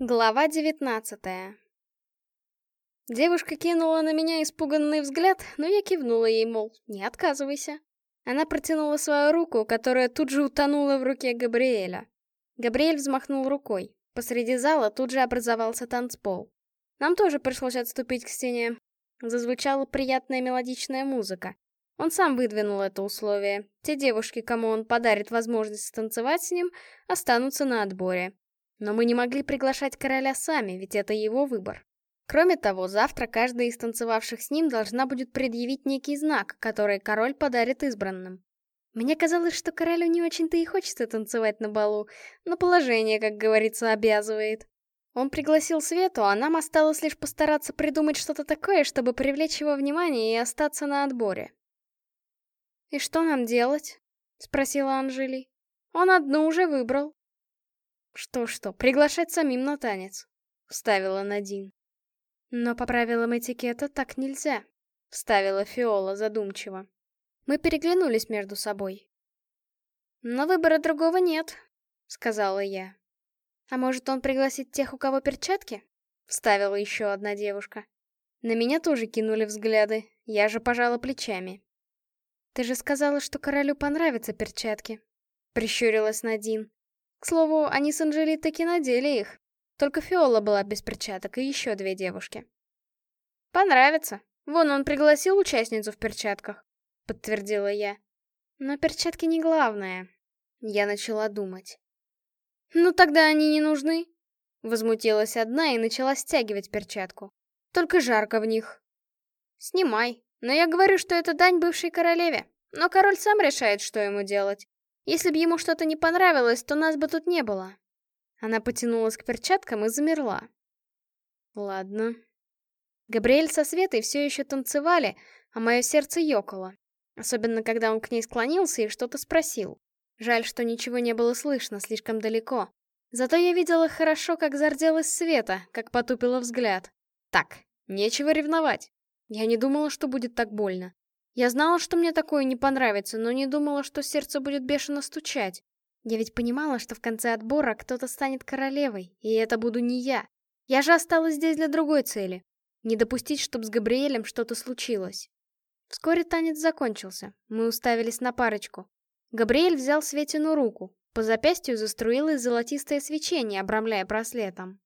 Глава девятнадцатая Девушка кинула на меня испуганный взгляд, но я кивнула ей, мол, не отказывайся. Она протянула свою руку, которая тут же утонула в руке Габриэля. Габриэль взмахнул рукой. Посреди зала тут же образовался танцпол. Нам тоже пришлось отступить к стене. Зазвучала приятная мелодичная музыка. Он сам выдвинул это условие. Те девушки, кому он подарит возможность станцевать с ним, останутся на отборе. Но мы не могли приглашать короля сами, ведь это его выбор. Кроме того, завтра каждая из танцевавших с ним должна будет предъявить некий знак, который король подарит избранным. Мне казалось, что королю не очень-то и хочется танцевать на балу, но положение, как говорится, обязывает. Он пригласил Свету, а нам осталось лишь постараться придумать что-то такое, чтобы привлечь его внимание и остаться на отборе. «И что нам делать?» — спросила Анжели. «Он одну уже выбрал». «Что-что, приглашать самим на танец», — вставила Надин. «Но по правилам этикета так нельзя», — вставила Фиола задумчиво. Мы переглянулись между собой. «Но выбора другого нет», — сказала я. «А может, он пригласит тех, у кого перчатки?» — вставила еще одна девушка. На меня тоже кинули взгляды, я же пожала плечами. «Ты же сказала, что королю понравятся перчатки», — прищурилась Надин. К слову, они с Анжели таки надели их. Только Фиола была без перчаток и еще две девушки. «Понравится. Вон он пригласил участницу в перчатках», — подтвердила я. «Но перчатки не главное». Я начала думать. «Ну тогда они не нужны», — возмутилась одна и начала стягивать перчатку. «Только жарко в них». «Снимай. Но я говорю, что это дань бывшей королеве. Но король сам решает, что ему делать. Если бы ему что-то не понравилось, то нас бы тут не было. Она потянулась к перчаткам и замерла. Ладно. Габриэль со Светой все еще танцевали, а мое сердце ёкало. Особенно, когда он к ней склонился и что-то спросил. Жаль, что ничего не было слышно, слишком далеко. Зато я видела хорошо, как зарделась Света, как потупила взгляд. Так, нечего ревновать. Я не думала, что будет так больно. Я знала, что мне такое не понравится, но не думала, что сердце будет бешено стучать. Я ведь понимала, что в конце отбора кто-то станет королевой, и это буду не я. Я же осталась здесь для другой цели. Не допустить, чтобы с Габриэлем что-то случилось. Вскоре танец закончился. Мы уставились на парочку. Габриэль взял Светину руку. По запястью заструилось золотистое свечение, обрамляя браслетом.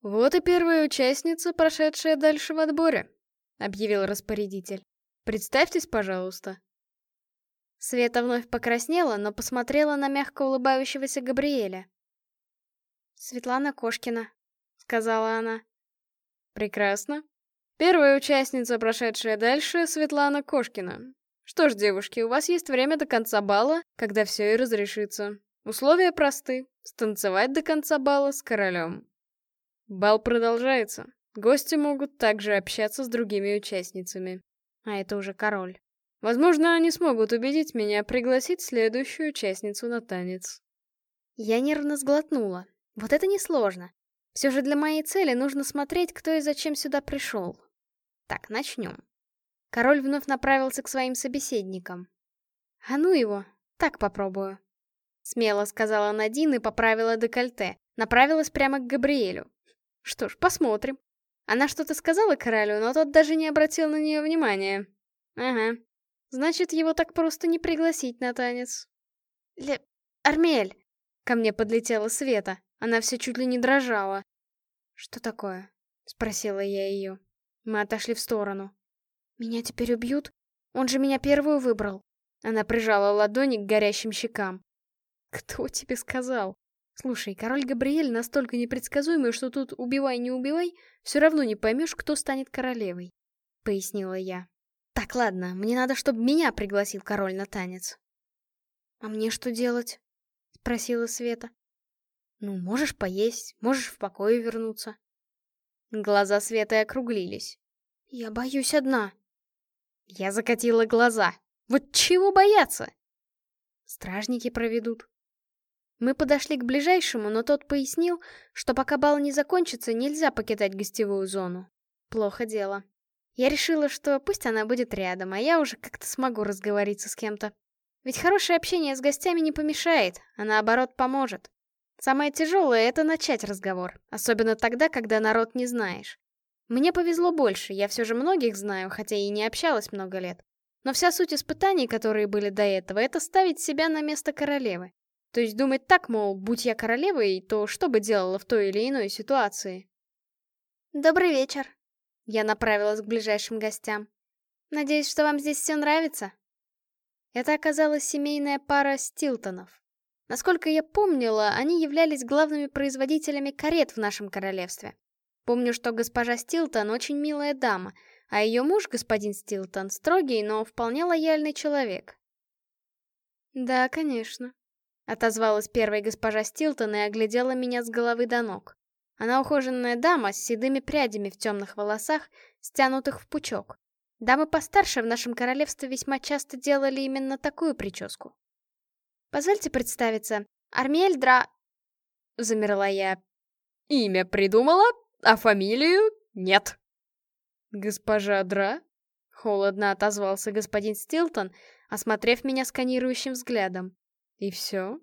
«Вот и первая участница, прошедшая дальше в отборе», — объявил распорядитель. Представьтесь, пожалуйста». Света вновь покраснела, но посмотрела на мягко улыбающегося Габриэля. «Светлана Кошкина», — сказала она. «Прекрасно. Первая участница, прошедшая дальше, Светлана Кошкина. Что ж, девушки, у вас есть время до конца бала, когда все и разрешится. Условия просты. Станцевать до конца бала с королем. Бал продолжается. Гости могут также общаться с другими участницами а это уже король. Возможно, они смогут убедить меня пригласить следующую участницу на танец. Я нервно сглотнула. Вот это несложно. Все же для моей цели нужно смотреть, кто и зачем сюда пришел. Так, начнем. Король вновь направился к своим собеседникам. «А ну его, так попробую», — смело сказала Надин и поправила декольте. Направилась прямо к Габриэлю. Что ж, посмотрим. Она что-то сказала королю, но тот даже не обратил на нее внимания. Ага. Значит, его так просто не пригласить на танец. Ле... Армель! Ко мне подлетела Света. Она все чуть ли не дрожала. Что такое? Спросила я ее. Мы отошли в сторону. Меня теперь убьют? Он же меня первую выбрал. Она прижала ладони к горящим щекам. Кто тебе сказал? Слушай, король Габриэль настолько непредсказуемый, что тут убивай не убивай, все равно не поймешь, кто станет королевой, — пояснила я. Так, ладно, мне надо, чтобы меня пригласил король на танец. А мне что делать? — спросила Света. Ну, можешь поесть, можешь в покое вернуться. Глаза Светы округлились. Я боюсь одна. Я закатила глаза. Вот чего бояться? Стражники проведут. Мы подошли к ближайшему, но тот пояснил, что пока бал не закончится, нельзя покидать гостевую зону. Плохо дело. Я решила, что пусть она будет рядом, а я уже как-то смогу разговориться с кем-то. Ведь хорошее общение с гостями не помешает, а наоборот поможет. Самое тяжелое — это начать разговор, особенно тогда, когда народ не знаешь. Мне повезло больше, я все же многих знаю, хотя и не общалась много лет. Но вся суть испытаний, которые были до этого, это ставить себя на место королевы. То есть думать так, мол, будь я королевой, то что бы делала в той или иной ситуации? «Добрый вечер». Я направилась к ближайшим гостям. «Надеюсь, что вам здесь все нравится?» Это оказалась семейная пара Стилтонов. Насколько я помнила, они являлись главными производителями карет в нашем королевстве. Помню, что госпожа Стилтон очень милая дама, а ее муж, господин Стилтон, строгий, но вполне лояльный человек. «Да, конечно», — отозвалась первая госпожа Стилтон и оглядела меня с головы до ног. Она ухоженная дама с седыми прядями в темных волосах, стянутых в пучок. Дамы постарше в нашем королевстве весьма часто делали именно такую прическу. «Позвольте представиться. Армиэль Дра...» Замерла я. «Имя придумала, а фамилию нет». «Госпожа Дра?» — холодно отозвался господин Стилтон, осмотрев меня сканирующим взглядом. «И все?»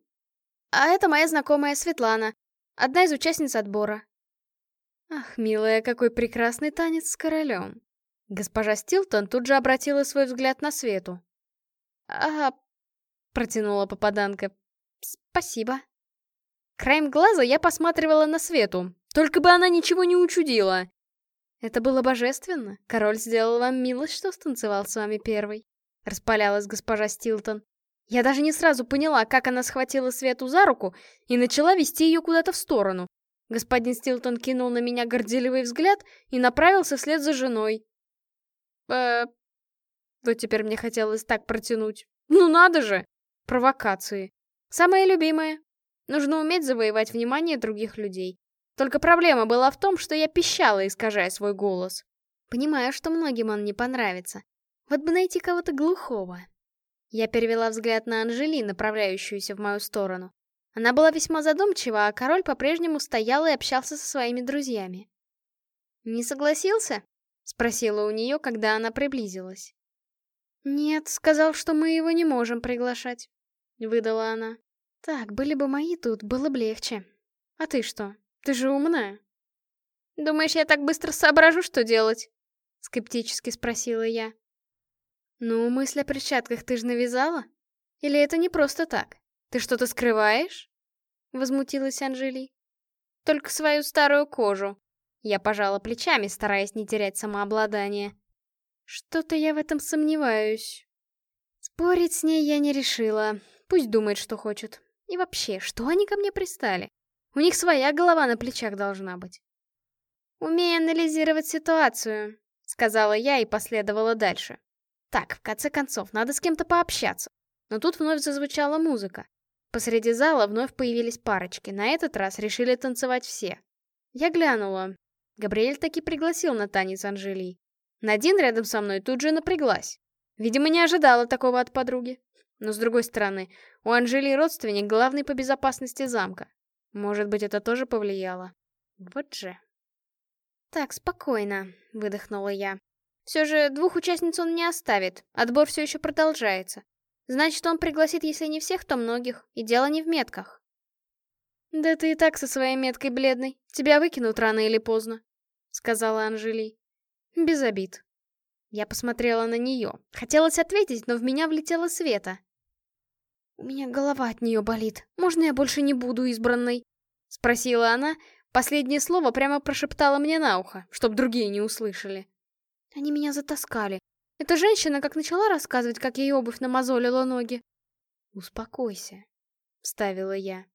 «А это моя знакомая Светлана, одна из участниц отбора». «Ах, милая, какой прекрасный танец с королем!» Госпожа Стилтон тут же обратила свой взгляд на Свету. «Ага», — протянула попаданка. «Спасибо». Краем глаза я посматривала на Свету, только бы она ничего не учудила. Это было божественно. Король сделал вам милость, что станцевал с вами первый. Распалялась госпожа Стилтон. Я даже не сразу поняла, как она схватила Свету за руку и начала вести ее куда-то в сторону. Господин Стилтон кинул на меня горделивый взгляд и направился вслед за женой. э Вот теперь мне хотелось так протянуть. Ну надо же! Провокации. Самое любимое. Нужно уметь завоевать внимание других людей. Только проблема была в том, что я пищала, искажая свой голос. Понимаю, что многим он не понравится. Вот бы найти кого-то глухого. Я перевела взгляд на Анжели, направляющуюся в мою сторону. Она была весьма задумчива, а король по-прежнему стоял и общался со своими друзьями. «Не согласился?» — спросила у нее, когда она приблизилась. «Нет, сказал, что мы его не можем приглашать», — выдала она. «Так, были бы мои тут, было бы легче. А ты что?» Ты же умная. Думаешь, я так быстро соображу, что делать? Скептически спросила я. Ну, мысль о перчатках ты же навязала? Или это не просто так? Ты что-то скрываешь? Возмутилась Анжели. Только свою старую кожу. Я пожала плечами, стараясь не терять самообладание. Что-то я в этом сомневаюсь. Спорить с ней я не решила. Пусть думает, что хочет. И вообще, что они ко мне пристали? У них своя голова на плечах должна быть. «Умей анализировать ситуацию», — сказала я и последовала дальше. Так, в конце концов, надо с кем-то пообщаться. Но тут вновь зазвучала музыка. Посреди зала вновь появились парочки, на этот раз решили танцевать все. Я глянула. Габриэль таки пригласил на танец Анжели. Надин рядом со мной тут же напряглась. Видимо, не ожидала такого от подруги. Но с другой стороны, у Анжели родственник главный по безопасности замка. Может быть, это тоже повлияло? Вот же. Так, спокойно, выдохнула я. Все же двух участниц он не оставит, отбор все еще продолжается. Значит, он пригласит, если не всех, то многих, и дело не в метках. «Да ты и так со своей меткой бледной. Тебя выкинут рано или поздно», — сказала Анжели. «Без обид». Я посмотрела на нее. Хотелось ответить, но в меня влетела Света. «У меня голова от нее болит. Можно я больше не буду избранной?» — спросила она. Последнее слово прямо прошептала мне на ухо, чтоб другие не услышали. Они меня затаскали. Эта женщина как начала рассказывать, как ей обувь намазолила ноги. «Успокойся», — вставила я.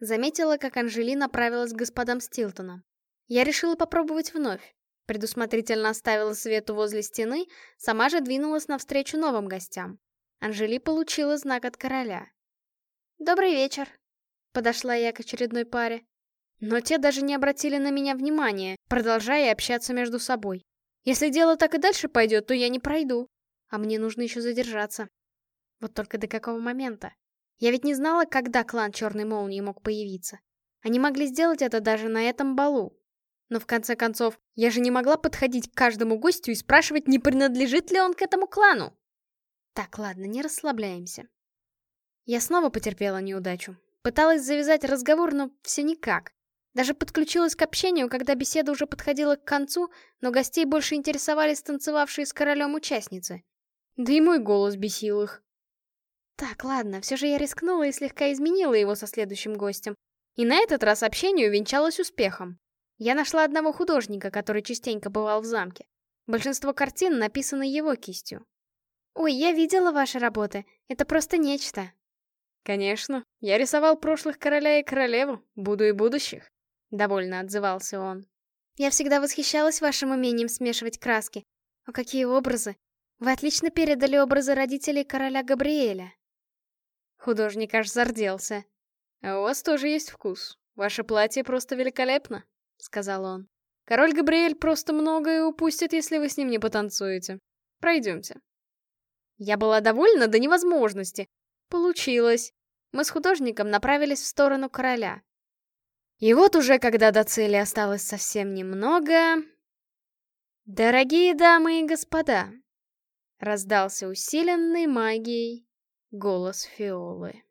Заметила, как Анжели направилась к господам Стилтонам. Я решила попробовать вновь. Предусмотрительно оставила Свету возле стены, сама же двинулась навстречу новым гостям. Анжели получила знак от короля. «Добрый вечер», — подошла я к очередной паре. Но те даже не обратили на меня внимания, продолжая общаться между собой. Если дело так и дальше пойдет, то я не пройду. А мне нужно еще задержаться. Вот только до какого момента? Я ведь не знала, когда клан Черной Молнии мог появиться. Они могли сделать это даже на этом балу. Но в конце концов, я же не могла подходить к каждому гостю и спрашивать, не принадлежит ли он к этому клану. Так, ладно, не расслабляемся. Я снова потерпела неудачу. Пыталась завязать разговор, но все никак. Даже подключилась к общению, когда беседа уже подходила к концу, но гостей больше интересовали станцевавшие с королем участницы. Да и мой голос бесил их. Так, ладно, все же я рискнула и слегка изменила его со следующим гостем. И на этот раз общение увенчалось успехом. Я нашла одного художника, который частенько бывал в замке. Большинство картин написаны его кистью. «Ой, я видела ваши работы. Это просто нечто». «Конечно. Я рисовал прошлых короля и королеву, буду и будущих», — довольно отзывался он. «Я всегда восхищалась вашим умением смешивать краски. О, какие образы! Вы отлично передали образы родителей короля Габриэля». Художник аж зарделся. «А у вас тоже есть вкус. Ваше платье просто великолепно», — сказал он. «Король Габриэль просто многое упустит, если вы с ним не потанцуете. Пройдемте». Я была довольна до невозможности. Получилось. Мы с художником направились в сторону короля. И вот уже когда до цели осталось совсем немного... «Дорогие дамы и господа!» Раздался усиленный магией голос Фиолы.